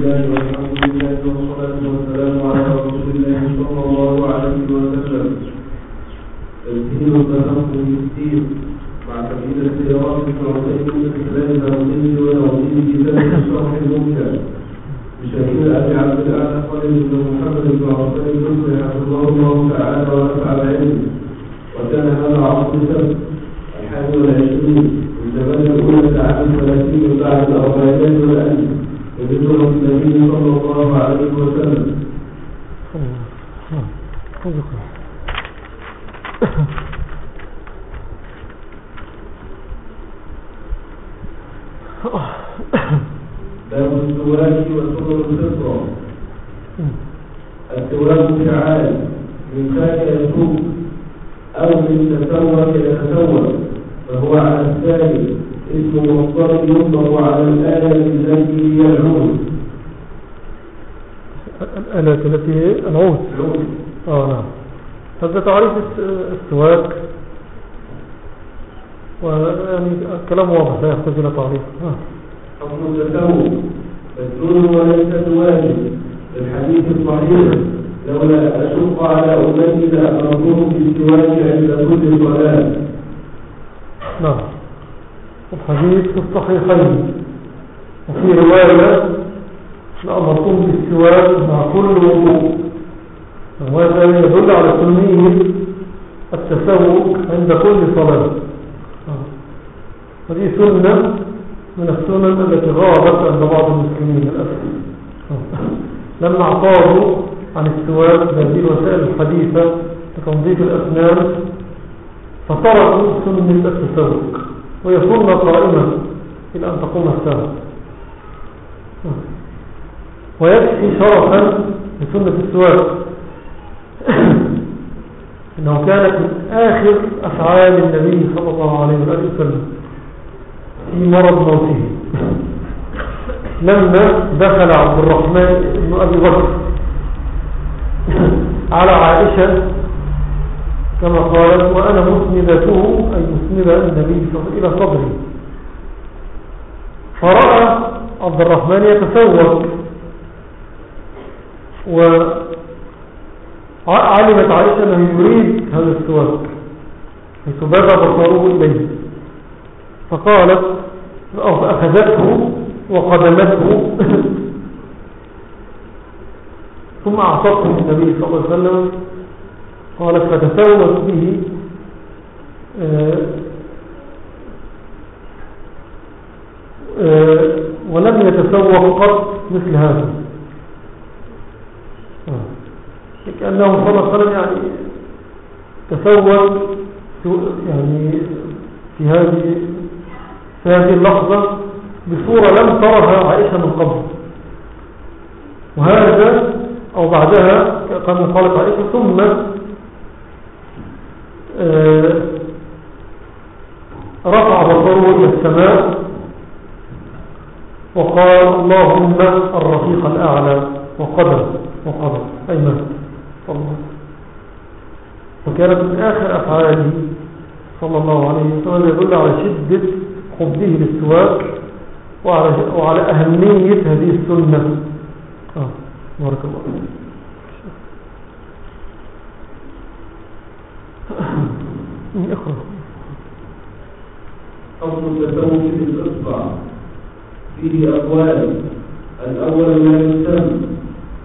الله والحمد لله والصلاة والسلام على رسول الله صلى الله عليه وسلم. تسهيل التنقل في الدين. مع تمهيد السيارات الفرنسية في خلال الهوسي والهوسي في ذلك الشرح الممتع بشهيد أبي عبد الأعلى خالد بن محمد بن عبد الكفر حفظه الله تعالى ونفع بعلمه وكان هذا عصر السبت الحادي والعشرين من زمان الأولى عام ثلاثين بعد الأربعينات والألف. وذكر النبي صلى الله عليه وسلم. باب السواك وسنن الفطرة السواك فعال من خاك يسوق أو من تسوك يتسوك فهو على الثاني اسم مضطرب يطلق على الآلة التي هي العود. الآلة التي هي العود. العود. آه نعم. هذا تعريف الس- السواك ويعني كلام واضح لا يحتاج إلى تعريف. حكم التسوق السنن وليست واجب الحديث الصحيح لولا أشق على أمتي لأمرتهم بالسواك عند كل صلاة نعم. الحديث في الصحيحين وفي رواية لأمركم بالسواك مع كل وضوء وهذا يدل على سنية التسوق عند كل صلاة. هذه سنة من السنن التي غابت عند بعض المسلمين للأسف. لما اعتاضوا عن السواك بهذه الوسائل الحديثة لتنظيف الأسنان فتركوا سنة التسوق وهي سنة قائمة إلى أن تقوم الساعة. ويكفي شرفا لسنة السواك. إنه كانت من آخر أفعال النبي صلى الله عليه وسلم في مرض موته. لما دخل عبد الرحمن بن أبي بكر على عائشة كما قالت وأنا مسندته أي مسندة النبي إلى صدري. فرأى عبد الرحمن يتسوق. وعلمت عائشة أنه يريد هذا السواك حيث بدا بصره إليه. فقالت أو فأخذته وقدمته. ثم أعطته النبي صلى الله عليه وسلم. قالت فتسوت به آه، آه، ولم يتسوق قط مثل هذا آه. كأنه صلى الله عليه وسلم يعني تسوق سو- يعني في هذه في هذه اللحظة بصورة لم ترها عائشة من قبل وهذا أو بعدها كما قالت عائشة ثم رفع بصره إلى السماء وقال اللهم الرفيق الأعلى وقدر وقدر أي مات الله. وكانت من آخر أفعاله صلى الله عليه وسلم يدل على شدة حبه للسواك وعلى, وعلى أهمية هذه السنة آه. بارك الله اقرأ حكم التسوق بالإصبع فيه أقوال. الأول ما يسمى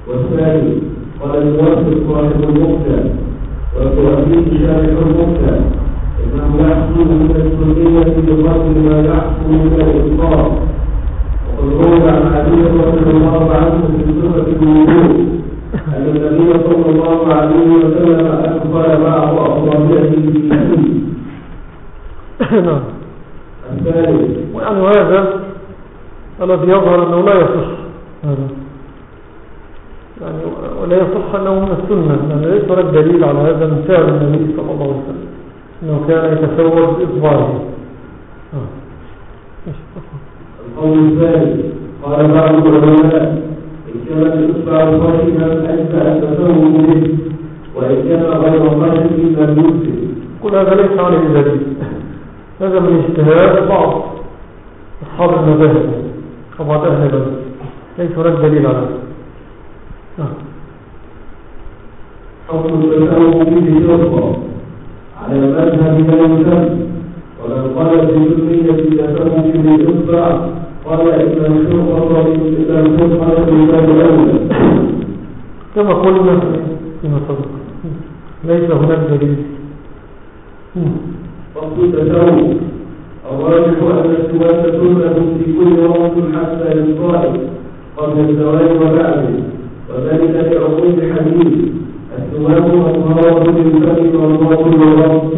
والثاني قال الموفق صاحب المقتل ويؤديه شارح المقتل إنه يحصل من السنية بقدر ما يحصل من الإصبع وقد روي عن علي رضي الله عنه في صفة الوجود أن النبي صلى الله عليه وسلم أكبر بعض أصابعه نعم. الثالث. ويعني هذا الذي يظهر أنه لا يصح. هذا. يعني ولا يصح أنه من السنة. لأن ليس لك دليل على هذا من فعل النبي صلى الله عليه وسلم. أنه كان يتسوى بإصبعه. ماشي. القول الثاني قال بعض العلماء كان الإصبع صحيحا أجزأ التسوق به وإن كان غير صحيح لم يفسد كل هذا ليس عليه دليل هذا من اجتهاد بعض أصحاب المذاهب. وبعض أهل البلد ليس هناك دليل على نعم. حكم التساوي فيه شرطة. على مذهب من يسمى ومن قال في كلية التساوي فيه إصبع كما قلنا فيما سبق ليس هناك دليل فصل التساوي الراجح أن السواك سنة في كل وقت حتى للصائم قبل الزواج وبعده وذلك لعقود الحديث السواك أطهار للفم والباطن والرب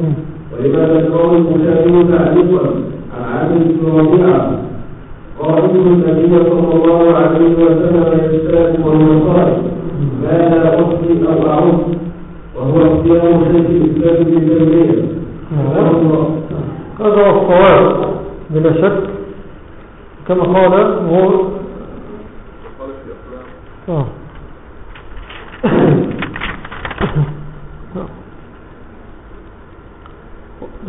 ولماذا القول المشاهد تعليقا عن عامل ربيعة رأيت النبي صلى الله عليه وسلم يستاك وهو صائم ما لا أحصي أو أعد وهو اختيار شيخ الإسلام تيمية هذا هو الصواب بلا شك كما قال هو آه.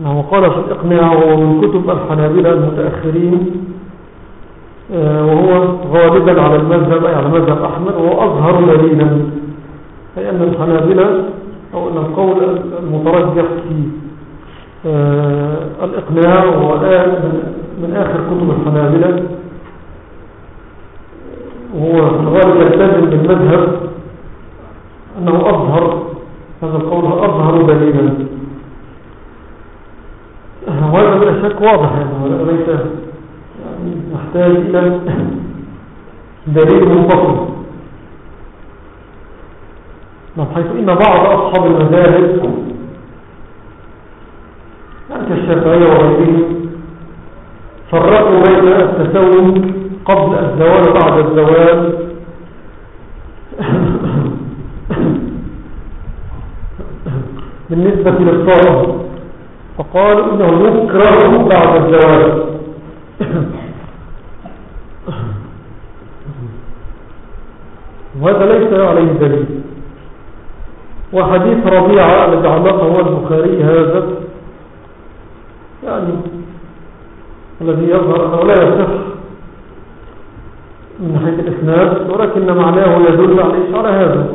نعم قال في الإقناع من كتب الحنابلة المتأخرين وهو غالبا على المذهب أي على مذهب أحمد وهو أظهر دليلا أي أن الحنابلة أو أن القول المترجح في آه، الإقناع وآل من آخر كتب الحنابلة وهو الغالب يلتزم بالمذهب أنه أظهر هذا القول أظهر دليلا. وهذا بلا شك واضح يعني وليس يعني يحتاج إلى دليل منفصل نعم، حيث إن بعض أصحاب المذاهب يعني كالشافعية وغيرهم فرقوا بين التسوم قبل الزوال وبعد الزوال. بالنسبة للصائم فقالوا إنه يكره بعد الزوال. وهذا ليس عليه دليل. وحديث ربيعة الذي علقه البخاري هذا. يعني الذي يظهر أنه لا يصح من ناحية الإسناد ولكن معناه يدل عليه على هذا.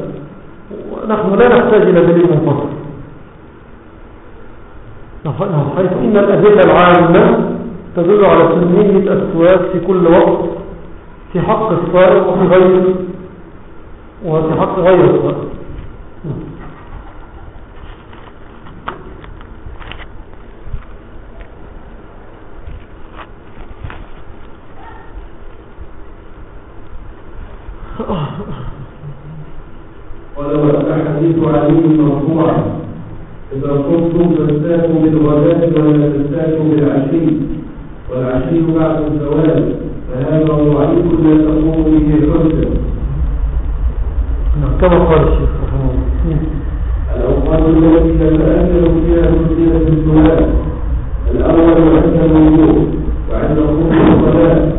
ونحن لا نحتاج إلى دليل منفصل. حيث إن الأدلة العامة تدل على سنية السواك في كل وقت في حق الصائم وفي غير وفي حق غير الصائم ولو أن حديث علي مرفوعا إذا كنتم تستاكوا بالغداة ولا تستاكوا بالعشي والعشي بعد الزواج فهذا ضعيف لا تقوم به الحجة كما قال الشيخ رحمه الله الأوقات التي يتأثر فيها تسيرة الزواج الأول عند الوضوء وعند خروج الصلاة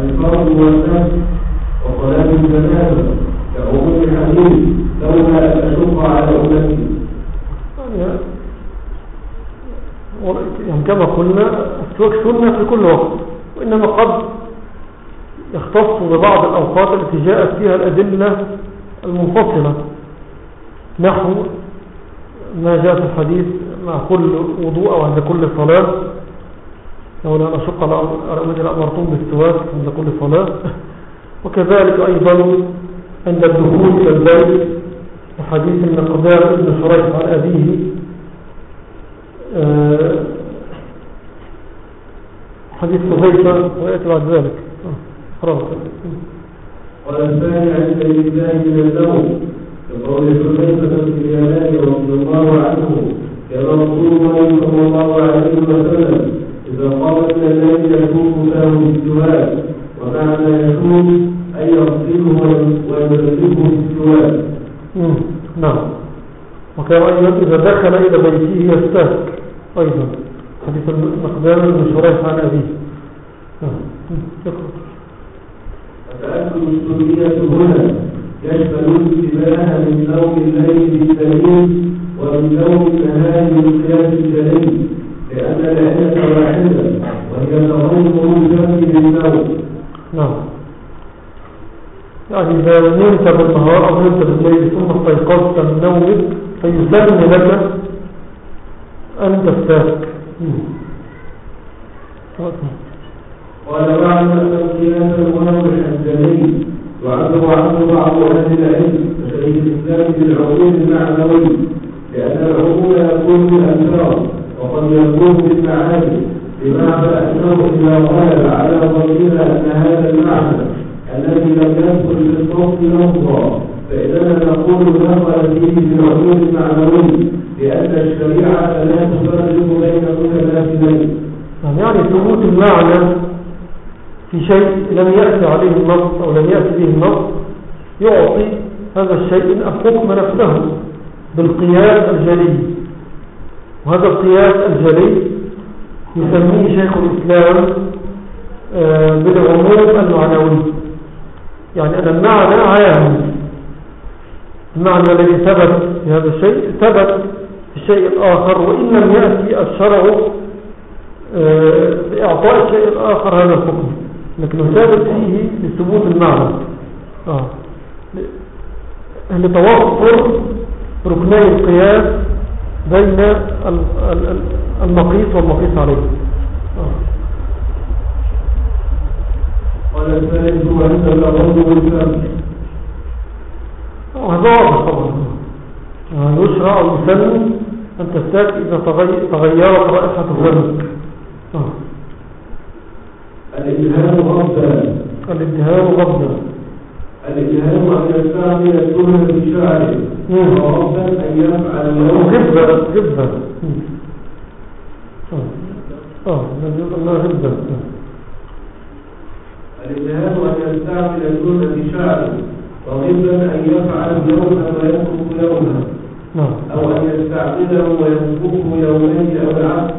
الفرض والنفس وصلاة الجنازة كعموم الحديث لولا أن أشق على أمتي يعني كما قلنا السواك سنة في كل وقت وإنما قد يختص الأوقات التي جاءت فيها الأدلة المنفصلة نحو ما جاء في الحديث مع كل وضوء أو عند كل صلاة. لولا أن أشق أمتي لأمرتم بالسواك عند كل صلاة. وكذلك أيضا عند الدخول إلى البيت وحديث المقدار ابن شريح عن أبيه. آه، حديث حذيفة ويأتي بعد ذلك. خلاص. والثاني عن سيد الله من النوم كقول حذيفة بن اليمان رضي الله عنه كان رسول الله صلى الله عليه وسلم إذا قام من الليل يكون له بالسواك ومعنى يكون أن يغسله ويمسكه بالسواك نعم. وكان أيضا إذا دخل إلى بيته يستهك أيضا. حديث المقدام من شريح عن أبيه. فتأكد السنية هنا يشمل انتباه من نوم الليل بالسليم ومن نوم النهار بالقياس الجليل لأن العلة واحدة وهي تغير الجنب بالنوم نعم. يعني إذا نمت بالنهار أو نمت بالليل ثم استيقظت من نومك فيسمي لك أن تستاك قال أن القياس المنوع الجليل وعنده عنه بعض أهل العلم كشيخ الإسلام بالعقول المعنوي لأن العقول يكون بالأسرار وقد يكون بالمعاني بمعنى أنه إذا غلب على ظننا أن هذا المعنى الذي لم يدخل في الصوت لفظا. فإننا نقول دخل فيه بالعقول المعنوي لأن الشريعة لا تفرق بين متماثلين يعني ثبوت المعنى في شيء لم يأتي عليه النص أو لم يأتي به النص يعطي هذا الشيء الحكم نفسه بالقياس الجلي. وهذا القياس الجلي يسميه شيخ الإسلام آه، بالعموم المعنوي. يعني أن المعنى عام. المعنى الذي ثبت في هذا الشيء ثبت في الشيء الآخر وإن لم يأتي الشرع آه، بإعطاء الشيء الآخر هذا الحكم. لكنه ثابت فيه لثبوت المعنى. آه. لتوفر ركني القياس بين المقيس والمقيس عليه. آه. قال الثالث عند الأرض والفم وهذا واضح طبعا. آه، يشرع الفم أن تستاك إذا تغيرت رائحة فمك الإلهام غضا الإلهام غضا الإلهام أن يستعمل السنة بشعره وربا أن يفعل له غبة غبة آه الذي يقول الله غبة الإلهام أن يستعمل السنة بشعره وغبا أن يفعل يوما ويترك يوما. نعم. أو أن يستعمله ويتركه يومين أو العصر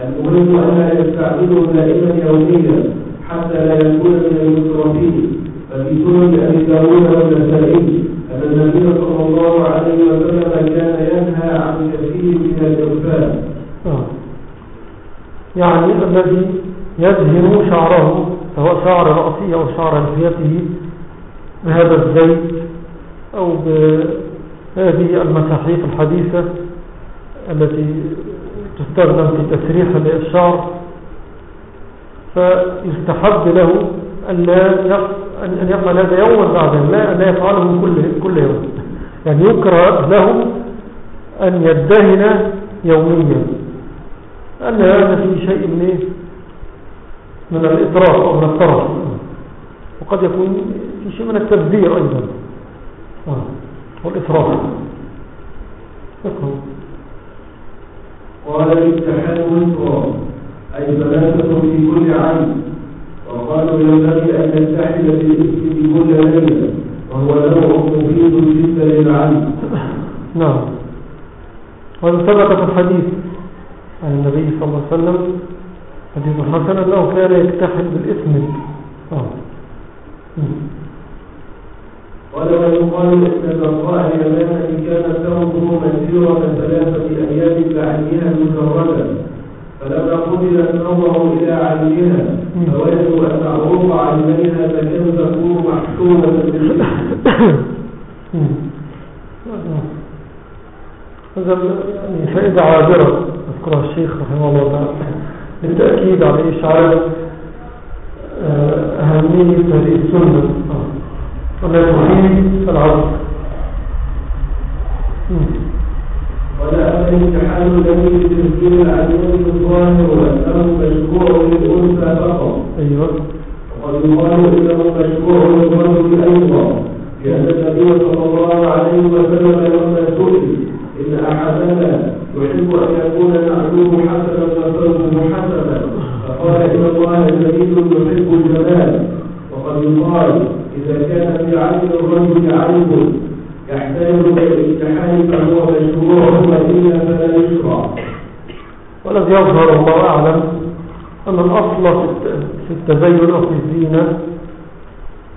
المهم أن لا يستعمله دائما يوميا حتى لا يكون من المسرفين ففي سنن أبي داود والنسائي أن النبي صلى الله عليه وسلم كان ينهى عن كثير من الإرفان آه. يعني الذي يدهن شعره سواء شعر رأسه أو شعر لحيته بهذا الزيت أو بهذه المساحيق الحديثة التي تستخدم في تسريح الشعر فيستحب له أن أن يفعل هذا يوما بعد لا أن يفعله كل كل يوم. يعني يكره له أن يدهن يوميا. أن هذا في شيء من من الإطراف أو من الطرف. وقد يكون في شيء من التبذير أيضا. آه. والإطراف. قال الامتحان والفرار أي ثلاثة في كل عام. وقالوا ينبغي أن يتحد بالاسم في كل ليلة. وهو نوع مفيد جدا للعلم نعم. وهذا ثبت في الحديث عن النبي صلى الله عليه وسلم حديث حسن أنه كان يكتحل بالاسم آه. ولو يقال إن البقاء اليمامة كان ثوبه مسيره ثلاثة أيام بعينها مجردا فلما قبل النظر إلى عينها فوجدوا أن عروض عينيها تكاد تكون محشومه هذا يعني فائدة عابرة أذكرها الشيخ رحمه الله تعالى. بالتأكيد على إشعار آه، أهمية هذه السنة. ولا تفيد العصر ولا الامتحان الذي بتسجيل العدوان الظاهر وأنه مشروع للأنثى فقط. أيوة. وقد يقال إنه مشروع للرجل أيضا. لأن النبي صلى الله عليه وسلم لما سئل إن أحدنا يحب أن يكون نعلوه حسنا وثوبه حسنا. فقال إن الله جميل يحب الجمال وقد يقال عين الرجل فهو مشروع وإلا فلا يشرع. والذي يظهر الله أعلم أن الأصل في التزين أو في الزينة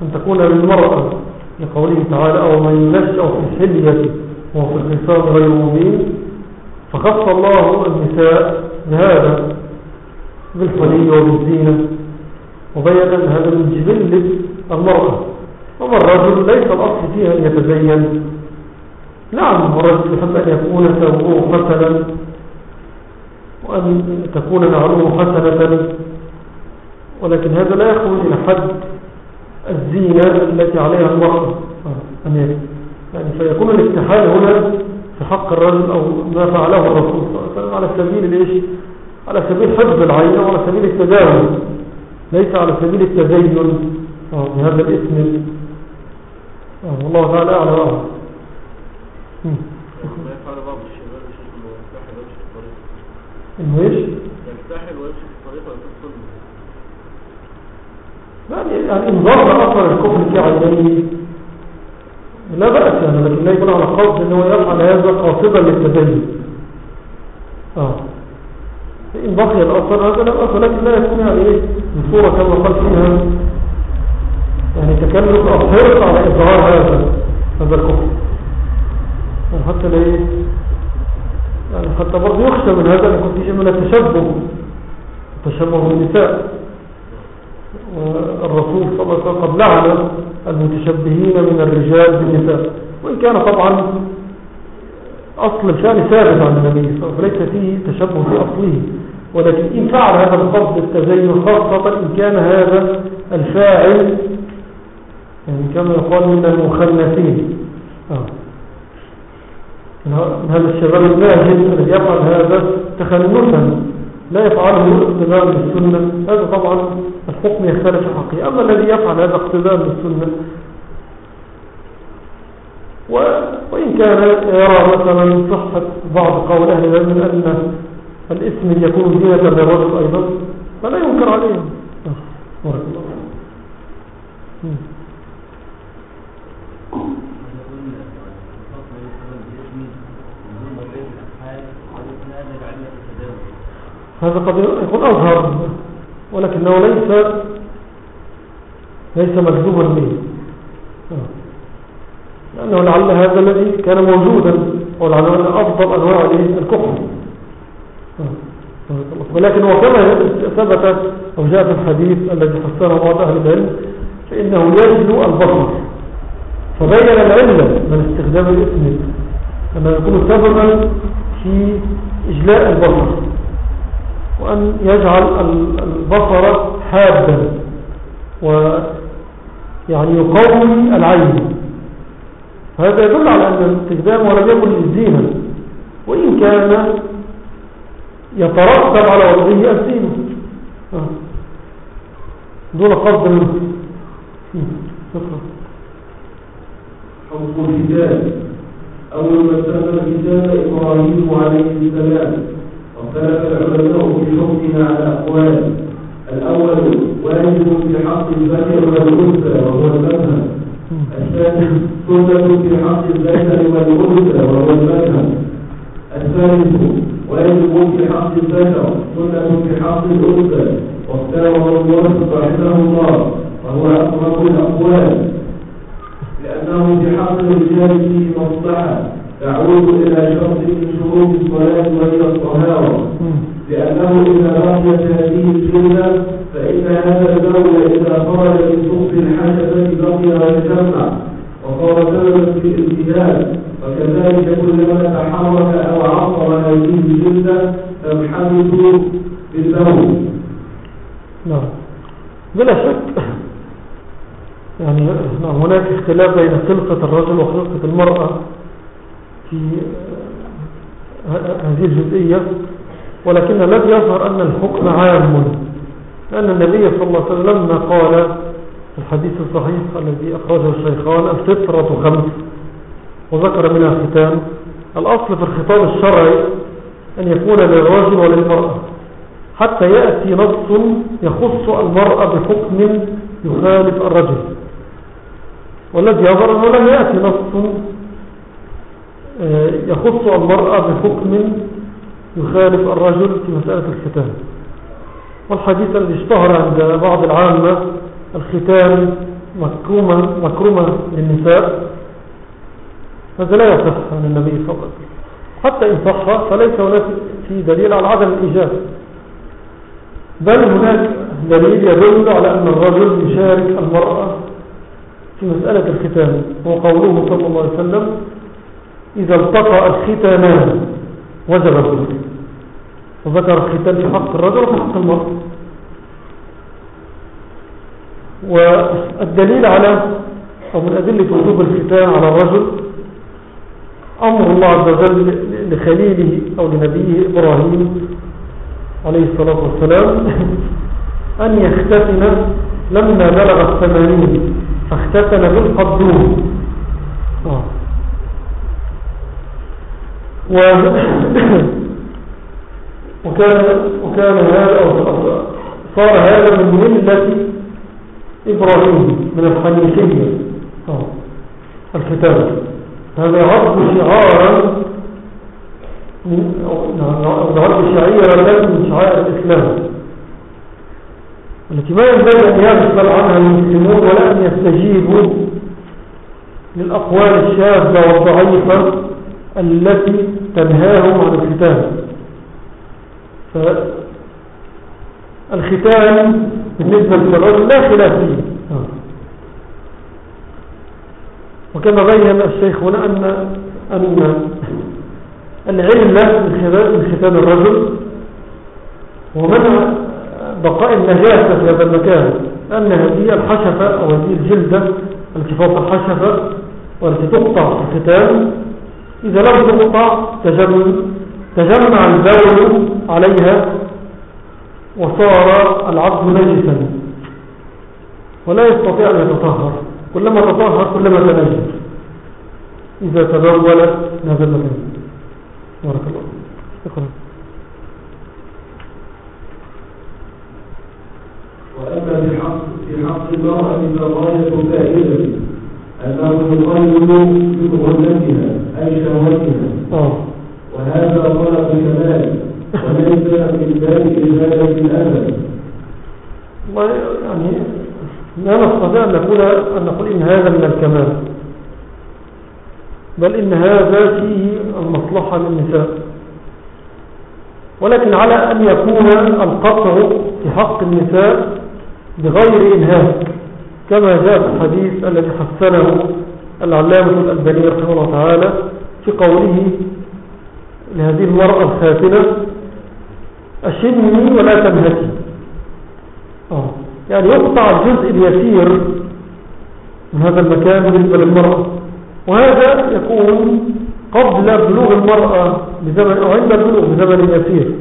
أن تكون للمرأة لقوله تعالى أو من ينشأ في الحلية وهو في الخصام غير مبين فخص الله النساء بهذا بالحلي وبالزينة وبين هذا من جبل المرأة. أما الرجل ليس الأصل فيها أن يتزين. نعم الرجل يحب أن يكون ثوبه حسنا وأن تكون نعلوه حسنة ولكن هذا لا يخرج إلى حد الزينة التي عليها المرأة يعني فيكون الاستحال هنا في حق الرجل أو ما فعله الرسول. صلى الله عليه وسلم على سبيل الإيش؟ على سبيل حفظ العين وعلى سبيل التداول ليس على سبيل التزين. بهذا الاسم. والله تعالى أعلى وأعلى ما يفعل بعض الشباب ويمشي في الطريق إنه إيش؟ ويمشي في الطريق يعني يعني ان ظهر أثر الكفر في عينيه لا بأس يعني لكن لا يكون على قصد إنه يفعل هذا قاصدا للتدين. آه. إن بقي الأثر هذا لا بأس لكن لا يكون يعني إيه بصورة كما قال فيها تكلف أو حرص على إظهار هذا هذا الكفر. يعني حتى لا يعني حتى برضه يخشى من هذا أن يكون من التشبه. التشبه بالنساء والرسول صلى الله عليه وسلم قد لعن المتشبهين من الرجال بالنساء. وإن كان طبعا أصل الشأن ثابت عن النبي صلى الله عليه وسلم. فليس فيه تشبه في أصله. ولكن إن فعل هذا القصد التزين خاصة إن كان هذا الفاعل يعني كما يقال من المخنثين آه. هذا الشباب الماهل الذي يفعل هذا تخنثا لا يفعله اقتداء بالسنة. هذا طبعا الحكم يختلف حقيقة أما الذي يفعل هذا اقتداء بالسنة وإن كان يرى مثلا صحة بعض قول أهل العلم أن الاسم يكون زينة للرجل أيضا فلا ينكر عليه. بارك الله هذا قد يكون أظهر ولكنه ليس ليس مكذوبا به. لأنه لعل هذا الذي كان موجودا ولعل أفضل أنواع الكفر. ولكن وكما ثبت أو جاء في الحديث الذي حسنه بعض أهل العلم فإنه يجلو البصر. فبين العلة من استخدام الاسم أنه يكون سببا في إجلاء البصر. وأن يجعل البصر حادا ويعني يقوي العين هذا يدل على أن الاستخدام ولم يكن للزينة وإن كان يترتب على وضعه الزينة آه. دون قصد منه حكم الكتاب أول ما استخدم الكتاب إبراهيم عليه السلام واختلف العلماء في حكمها على أقوال الأول واجب في حق الذكر والأنثى وهو المذهب. الثاني سنة في حق الذكر والأنثى وهو المذهب. الثالث واجب في حق الذكر سنة في حق الأنثى واختاره الله رحمه الله وهو أقرب الأقوال. لأنه في حق الرجال فيه مصلحة. تعود إلى شرط من شروط الصلاة وهي الطهارة. لأنه إذا بقيت هذه الجملة فإن هذا البول إذا خرج من سوق الحشفة بقي ويجمع وصار سببا في الامتداد وكذلك كلما تحرك أو عصر هذه الجملة تنحدث بالبول. نعم. بلا شك. يعني هناك اختلاف بين خلقة الرجل وخلقة المرأة. في هذه الجزئية ولكن الذي يظهر أن الحكم عام لأن النبي صلى الله عليه وسلم قال الحديث الصحيح الذي أخرجه الشيخان الفطرة خمس وذكر منها الختام الأصل في الخطاب الشرعي أن يكون للرجل وللمرأة حتى يأتي نص يخص المرأة بحكم يخالف الرجل والذي يظهر أنه لم يأتي نص آه، يخص المرأة بحكم يخالف الرجل في مسألة الختان. والحديث الذي اشتهر عند بعض العامة الختان مكرومة, مكرومة للنساء هذا لا يصح عن النبي وسلم. حتى إن صح فليس هناك في دليل على عدم الإيجاب بل هناك دليل يدل على أن الرجل يشارك المرأة في مسألة الختان. هو قوله صلى الله عليه وسلم إذا التقى الختانان وجب الغسل وذكر الختان في حق الرجل وفي حق المرأة والدليل على أو من أدلة وجوب الختان على الرجل أمر الله عز وجل لخليله أو لنبيه إبراهيم عليه الصلاة والسلام أن يختتن لما بلغ الثمانين فاختتن بالقدوم آه. و وكان وكان هذا صار هذا من ملة إبراهيم من الحنيفية آه. الكتاب. هذا عرض شعارا عرض شعيرا من شعائر الإسلام. التي ما ينبغي أن يغفل عنها المسلمون ولا أن يستجيبوا للأقوال الشاذة والضعيفة. التي تنهاهم عن الختان. فالختان بالنسبة للرجل لا خلاف فيه. وكما بين الشيخ هنا أن أن العلة من ختان الرجل ومنع بقاء النجاسة في هذا المكان أن هذه الحشفة أو هذه الجلدة التي فوق الحشفة والتي تقطع في الختان إذا لم تقطع تجمع البول عليها وصار العبد نجسا. ولا يستطيع أن يتطهر. كلما تطهر كلما تنجس. إذا تبول هذا المكان بارك الله اقرأ وأما في حق حق المرأة فغاية فائدة أنه يقلل بغلتها أي شهوتها. آه. وهذا طلب كمال وليس من باب إزالة الأذى يعني لا نستطيع أن نقول, أن نقول إن هذا من الكمال بل إن هذا فيه المصلحة للنساء. ولكن على أن يكون القطع في حق النساء بغير إنهاك كما جاء في الحديث الذي حسنه العلامة الألباني رحمه الله تعالى في قوله لهذه المرأة الخاتنة أشني ولا تنهكي آه. يعني يقطع الجزء اليسير من هذا المكان بالنسبة للمرأة وهذا يكون قبل بلوغ المرأة بزمن أو عند البلوغ بزمن يسير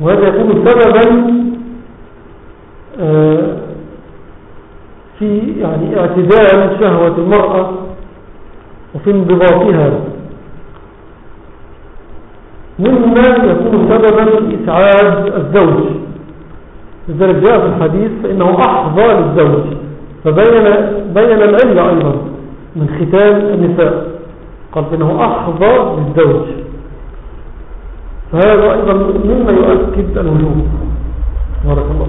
وهذا يكون سببا في يعني اعتدال شهوة المرأة وفي انضباطها. مما يكون سببا في إسعاد الزوج. لذلك جاء في الحديث فإنه أحظى للزوج. فبين بين العلة أيضا من ختان النساء. قال إنه أحظى للزوج. فهذا أيضا مما يؤكد الوجوب. بارك الله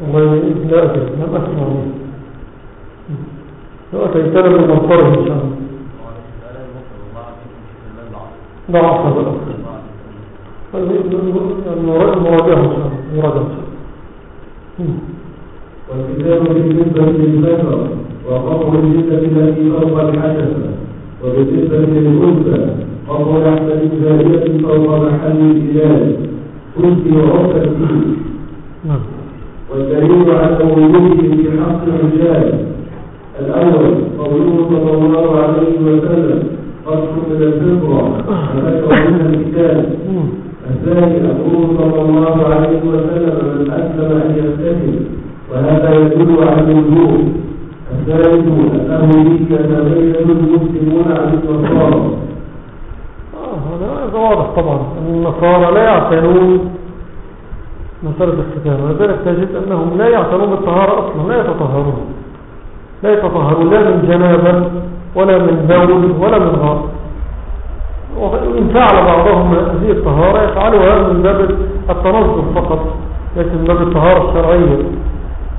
والله لا أدري لم أسمع لو أتيتنا من مطره إن شاء الله. ضعف الأخر المراجعة إن شاء الله مراجعة والكتاب بالنسبة للذكر وقطع الجسد التي فوق الحدث وبالنسبة للأنثى قطع أحسن جارية فوق محل الإله. كنت وعقد فيه والدليل على وجوده في حق الرجال. الأول قوله صلى الله عليه وسلم قصر من الفطرة. فذكر منها الكتاب. الثاني أقول صلى الله عليه وسلم من أسلم أن يستسلم وهذا يدل على الوجوب. الثالث أنه يتميز المسلمون عن النصارى. هذا واضح طبعا. النصارى لا يعتنون مسألة الختان ولذلك تجد أنهم لا يعتنون بالطهارة أصلا لا يتطهرون. لا يتطهرون لا من جنابة ولا من بول ولا من غار. وإن فعل بعضهم هذه الطهارة يفعلها من باب التنظف فقط ليس من باب الطهارة الشرعية.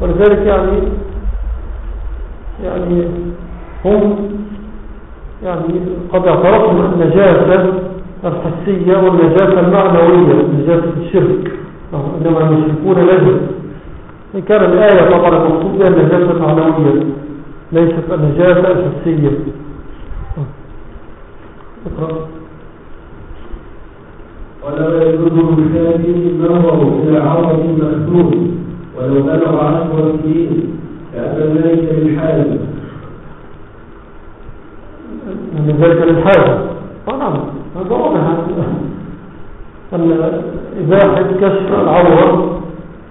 ولذلك يعني يعني هم يعني قد اعترفوا النجاسة الحسية والنجاسة المعنوية نجاسة الشرك. إنما المشركون نجس إن كان الآية طبعا المقصود بها النجاسة المعنوية ليست النجاسة الحسية اقرأ. ولا يجوز للكافر النظر إلى عورة مكتوب ولو بلغ عشر سنين كأن ذلك للحال من ذلك للحاجة. طبعا هذا واضح. أن إباحة كشف العورة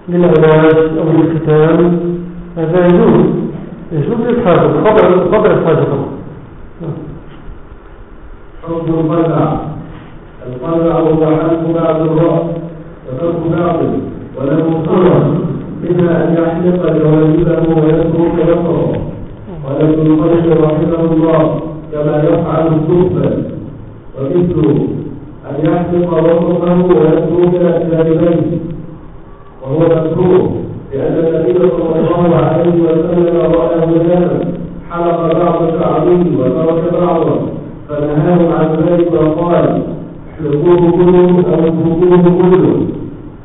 للعلاج أو للختان هذا يجوز. يجوز للحاجة بقدر بقدر الحاجة طبعا حكم القلع القلع هو حلق بعض الرأس وترك بعض وله صورة منها أن يحلق لواجبه ويترك قال ابن القيم رحمه الله كما يفعل الكفر ومثله أن يحلق بصره ويترك جانبيه وهو مكروه لأن النبي صلى الله عليه وسلم رأى غلاما حلق بعض شعبه وترك بعضه فنهاه عن ذلك وقال احلقوه كله أو اتركوه كله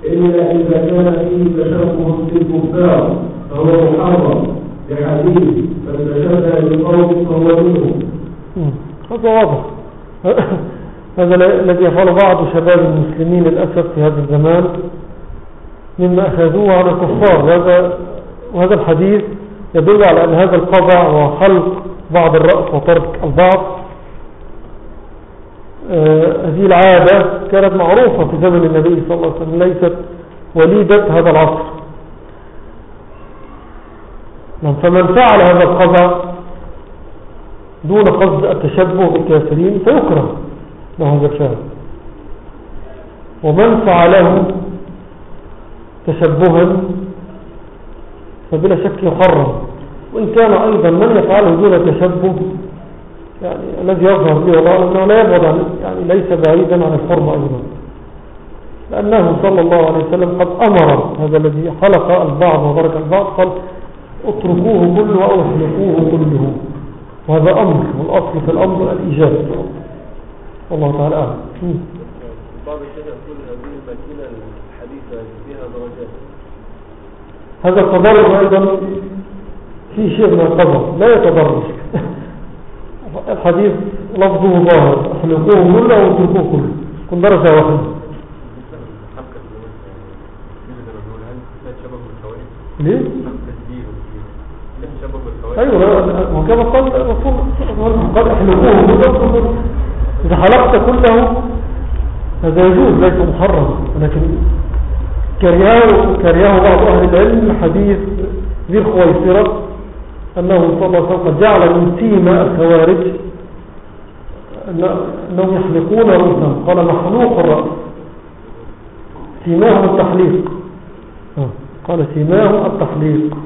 إلا إذا كان فيه تشبه بالكفار فهو محرم لحديث من تشبه بالقوم فهو منه هذا واضح. هذا الذي يفعل بعض شباب المسلمين للأسف في هذا الزمان مما أخذوه على الكفار. وهذا, وهذا الحديث يدل على أن هذا القضع وخلق بعض الرأس وترك البعض. آه، هذه العادة كانت معروفة في زمن النبي صلى الله عليه وسلم ليست وليدة هذا العصر. نعم، فمن فعل هذا القضع دون قصد التشبه بالكافرين فيكره. له هذا الفعل ومن فعله تشبها فبلا شك يحرم وإن كان أيضا من يفعله دون تشبه يعني الذي يظهر به الله أنه لا يبعد عن يعني ليس بعيدا عن الحرمة أيضا. لأنه صلى الله عليه وسلم قد أمر هذا الذي خلق البعض وبرك البعض قال اتركوه كله أو احلقوه كله. وهذا أمر والأصل في الأمر الإيجاب. والله تعالى أعلم. بعض الشيء يقول هذه الماكينة الحديثة فيها درجات. هذا التضرر أيضا في شيء من القدر لا يتضرر الحديث لفظه ظاهر احلقوه كله أو اتركوه كله. كن درجة واحدة؟ ليه؟ أيوه وكما قال الرسول قال احلقوه كله. إذا حلقت كله هذا يجوز ليس محرم. ولكن كرياه كرياه بعض أهل العلم حديث ذي الخويصرة أنه صلى الله عليه وسلم جعل من سيما الخوارج أنهم يحلقون رؤوسهم قال محلوق الرأس. سيماهم التحليق. آه، قال سيماهم التحليق.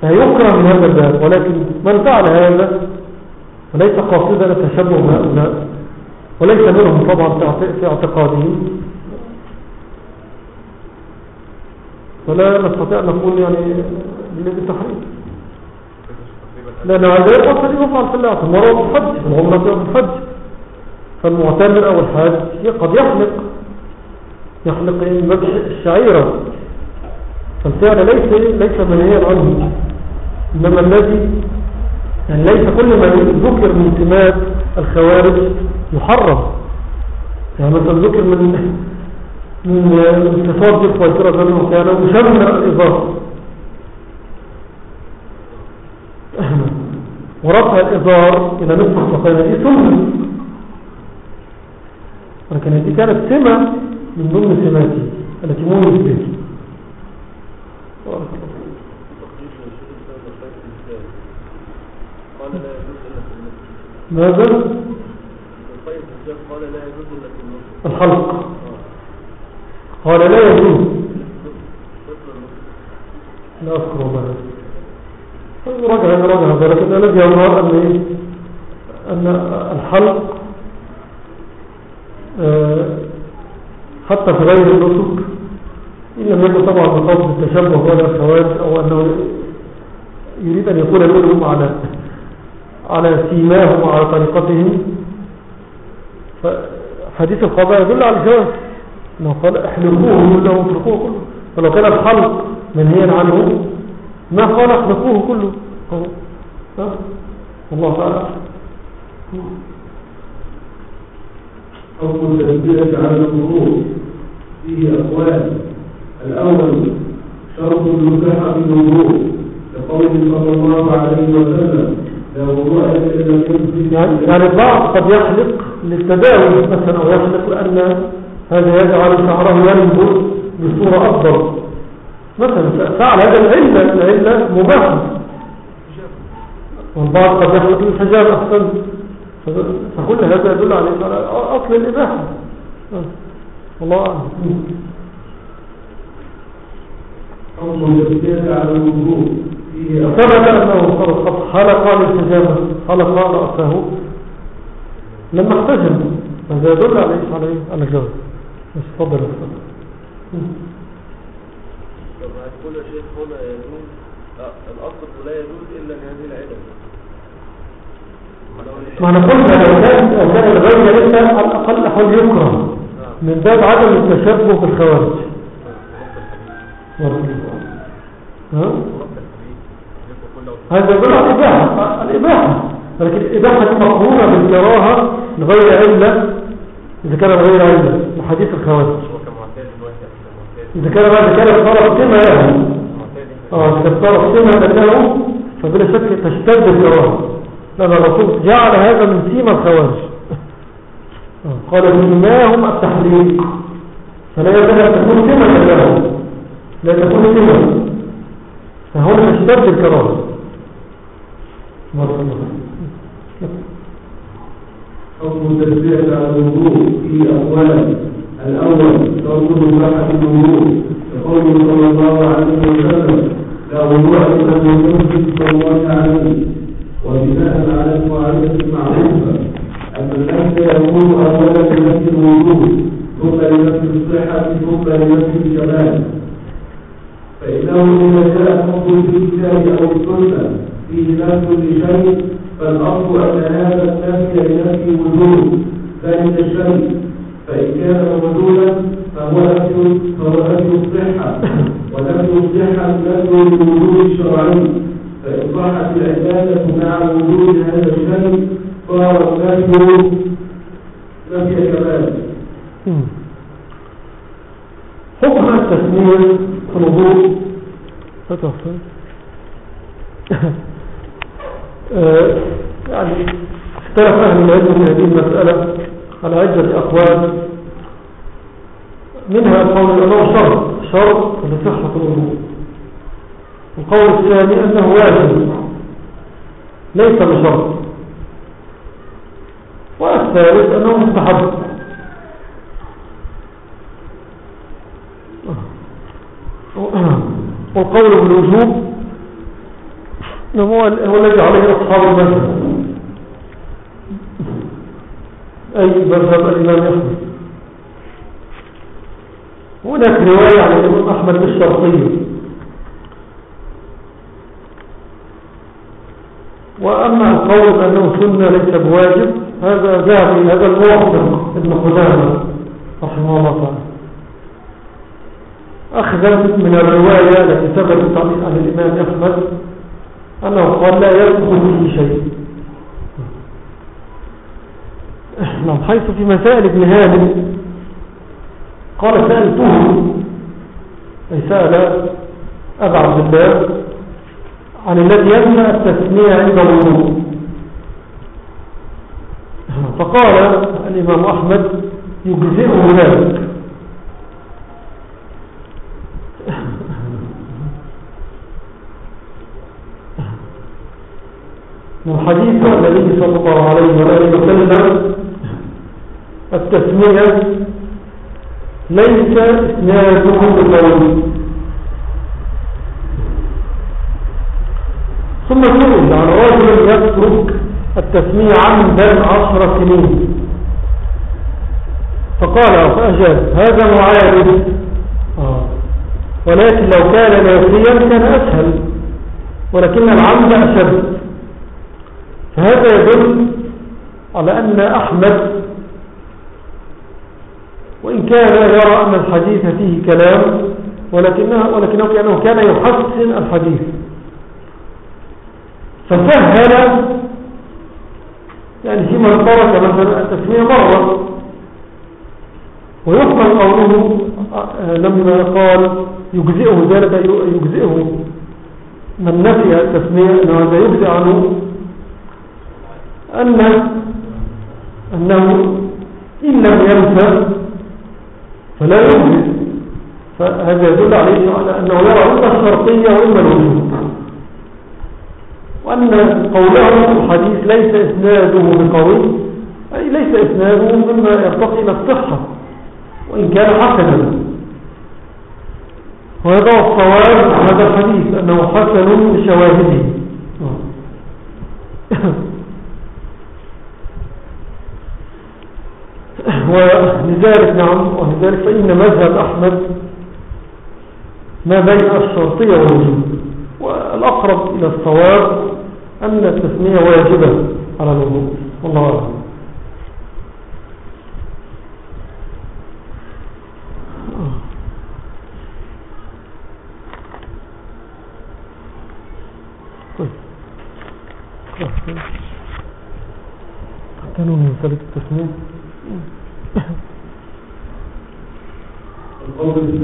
فيكره من هذا الباب ولكن من فعل هذا فليس قاصدا التشبه بهؤلاء وليس منهم طبعا في اعتقادهم فلا نستطيع أن نقول يعني بالتحريم لأن هذا يقصد يفعل في الاعتمار والحج العمرة والحج فالمعتمر أو الحاج قد يحلق. يحلق الشعيرة فالفعل ليس ليس منهيا عنه. إنما الذي يعني ليس كل ما ذكر من سمات الخوارج يحرم يعني مثلا ذكر من من صفات الخواترة ذنه كان مشمع الإضافة. ورفع الإزار إلى نصف الساقين دي سنة ولكن هذه كانت سمة من ضمن سماتي التي مولد به ماذا؟ الحلق قال لا يجوز لا أذكر الله رجع رجع هذا لكن الذي يظهر أن إيه؟ أن الحلق آه، حتى في غير النسك إن لم يكن طبعا بقصد التشبه ولا الخوارج أو أنه يريد أن يكون لهم على على سيماهم وعلى طريقتهم. فحديث القضاء يدل على الجواز. انه قال احلقوه كله واتركوه كله. فلو كان الحلق منهيا عنه ما قال احلقوه كله؟ الله تعالى حكم التسبيح على الفروض فيه أقوال. الأول شرط النكاح بالوضوء لقوله صلى الله عليه وسلم يمسك يعني البعض قد يحلق للتداوي مثلا أو يحلق لأن هذا يجعل شعره ينبت بصورة أفضل. مثلا فعل هذا العلة العلة مباحة والبعض قد يحلق للحجاب أحسن. فكل هذا يدل على أصل الإباحة. والله أعلم. التسبيح على الوضوء فيه ثبت أنه قد حلق للحجاب حلق رأسه. لما احتجم هذا يدل عليه؟ على إيه؟ على الجواز مش تفضل. تفضل طب هتقول يا شيخ هنا يجوز الأصل لا يجوز إلا لهذه العلل ما أنا قلنا لو كان لو كان الغير لسه على الأقل حول يكره. من باب عدم التشبه بالخوارج. ها؟ هذا يدل على الإباحة الإباحة. لكن الإباحة مقرونة بالكراهة لغير علة إذا كان غير علة وحديث الخوارج. إذا كان بعد كده صار سمة له آه إذا صار سمة له فبلا شك تشتد الكراهة لأن الرسول جعل هذا من سيما الخوارج. آه، قال سيماهم التحليق فلا يجب أن تكون سمة له لا تكون سمة فهنا تشتد الكراهة حكم على الوضوء فيه أقوال الأول شرط النكاح بالوضوء لقوله صلى الله عليه وسلم لا وضوء إلا من يمسك صلى عليه وبناء على القاعدة المعروفة أن النفس يكون أولا لنفس الوجود ثم لنفس الصحة ثم لنفس الكمال فإنه إذا جاء حكم في الكتاب أو السنة فيه نفس لشيء فالأصل أن هذا النفي لنفي وجود ذلك الشيء فإن كان موجودا فهو نفي فهو نفي الصحة. ونفي الصحة نفي للوجود الشرعي. فإن صحت العبادة مع وجود هذا الشيء صار النفي نفي كمال حكم التسمير في الوضوء آه، يعني اختلف أهل العلم في هذه المسألة على عدة أقوال. منها القول أنه شرط شرط لصحة الوضوء القول الثاني أنه واجب. ليس بشرط. والثالث أنه مستحب. والقول بالوجوب هو هو الذي عليه أصحاب المذهب. أي مذهب الإمام أحمد. هناك رواية عن الإمام أحمد بالشرطية وأما القول بأنه سنة ليس بواجب هذا ذهب هذا الموافق ابن قدامة رحمه الله تعالى. أخذا من الرواية التي ثبتت عن الإمام أحمد أنه قال لا يدخل فيه شيء. نعم حيث في مسائل ابن هادم قال سألته أي سأل أبا عبد الله عن الذي يمنع التسمية عند الوضوء. فقال الإمام أحمد يجزئه ذلك من حديث النبي صلى الله عليه وآله وسلم التسمية ليس اسناده بالقول ثم سئل عن رجل يترك التسمية عمدا عشر سنين. فقال فأجاب هذا معارض آه. ولكن لو كان ناسيا كان أسهل ولكن العمد أشد. فهذا يدل على أن أحمد وإن كان يرى أن الحديث فيه كلام ولكنه, ولكنه كأنه كان يحسن الحديث. فسهل يعني فيما ترك مثلا التسمية مرة. ويقبل قوله لما قال يجزئه ذلك يجزئه من نفي التسمية أنه يجزئ عنه أن أنه إن لم ينسى فلا يجزئ فهذا يدل عليه على أنه يرى إما الشرطية وإما الوجود وأن قوله الحديث ليس إسناده بقوي أي ليس إسناده مما يرتقي إلى الصحة وإن كان حسنا. وهذا هو الصواب هذا الحديث أنه حسن بشواهده ولذلك نعم ولذلك فإن مذهب أحمد ما بين الشرطية والوجود. والأقرب إلى الصواب أن التسمية واجبة على الوضوء والله أعلم. كانوا من ثالث التسمية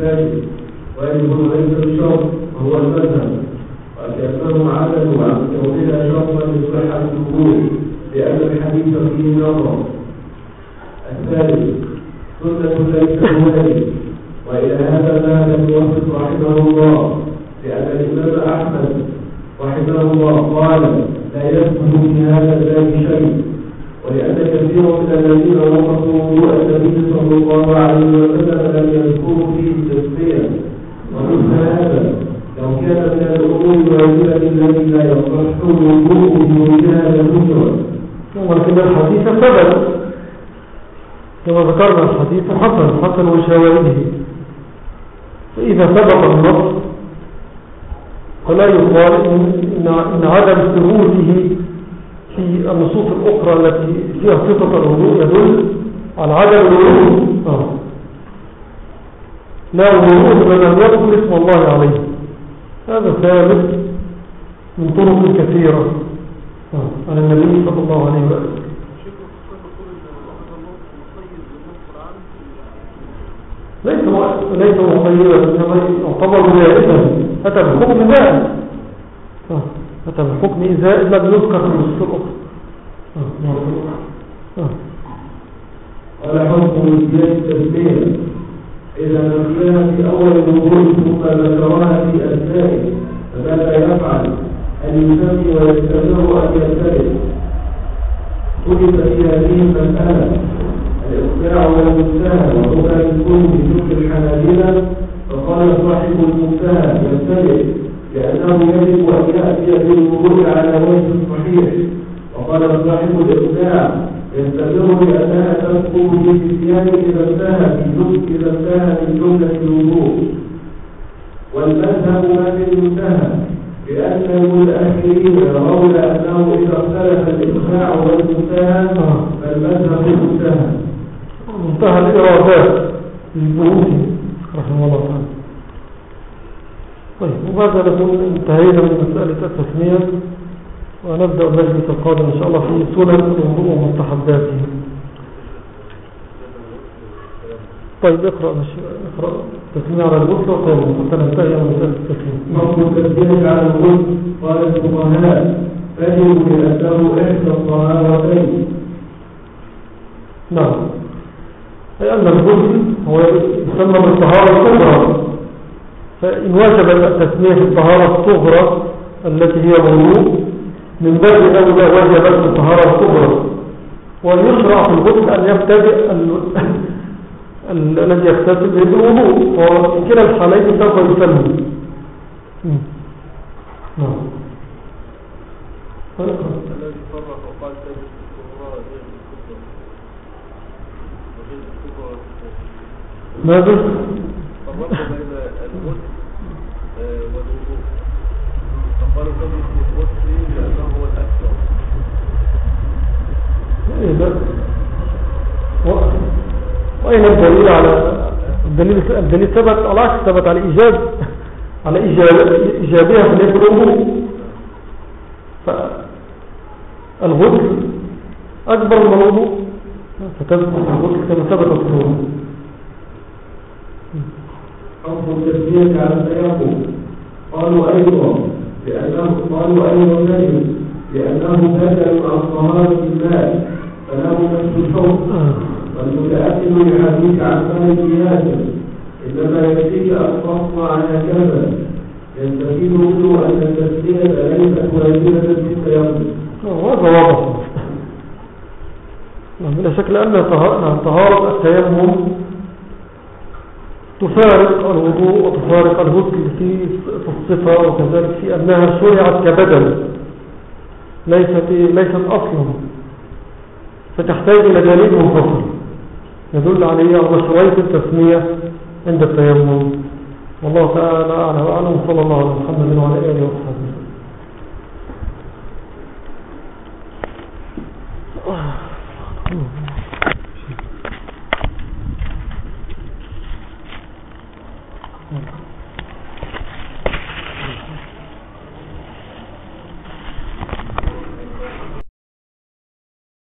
القول لا الوضوء من لم يذكر اسم الله عليه. هذا ثابت من طرق كثيرة. آه. على النبي صلى الله عليه وسلم. ليس ليس مقيدا إنما يعتبر زائدا أتى بحكم زائد أتى بحكم زائد لم يذكر في الأخرى. ولا حكم زيادة التسمية إذا نفيها في أول الوجود ثم ذكرها في أثنائه فماذا يفعل؟ أن يسمي ويستمر أن يبتدئ خلف في هذه المسألة الإقناع والمنتهى وهما يكون بذكر الحنابلة فقال صاحب المنتهى يبتدئ لأنه يجب أن يأتي بالوضوء على وجه الصحيح وقال صاحب الإقناع يستمر لأنها تسقط في النسيان إذا انتهى في إذا انتهى من جملة الوضوء والمذهب ما في المنتهى لأن المتأخرين يرون أنه إذا اختلف الإقناع والمنتهى فالمذهب المنتهى منتهى الإرادات للبيوت رحمه الله تعالى. طيب وبعد نكون انتهينا من مسألة التسمية ونبدأ المجلس القادم إن شاء الله في سنن الوضوء ومستحباته طيب اقرأ مش اقرأ تسمية على الغسل وقال حتى ننتهي من مسألة التسمية حكم التسمية على الغسل قال الفقهاء تجب لأنه إحدى الطهارتين. نعم. أي أن الغسل هو يسمى بالطهارة الكبرى. فإن وجب التسمية في الطهارة الصغرى التي هي الوضوء من باب أولى وجبت الطهارة الكبرى. ويشرع في الغسل أن يبتدئ الذي يغتسل بالوضوء. وفي كلا الحالين سوف يسمى. نعم. فرق والكبرى ماذا؟ فرقوا بين الغسل آه، والوضوء. الغسل لأنه هو الأكثر إيه وأين الدليل على الدليل الدليل ثبت على ثبت على إيجاب على إيجاب إيجابها في نية الوضوء فالغسل أكبر من الوضوء فتثبت الغسل كما ثبت الوضوء حكم التسمية على التيمم قالوا أيضا لأنه قالوا أيضا نجم لأنه بدل عن طهارة الماء فله نفس الحكم والمتأكد من الحديث عن مالك ياسر إنما يكفيك أن تصنع هكذا يستفيد منه أن التسمية ليست واجبة في التيمم وهذا واضح. بلا شك نعم، طهارة التيمم تفارق الوضوء وتفارق الغسل في الصفة وكذلك في أنها شرعت كبدل ليست ليست أصلا فتحتاج إلى دليل منفصل يدل عليه على مشروعية التسمية عند التيمم. والله تعالى أعلى وأعلم صلى الله على محمد وعلى آله وصحبه. وسلم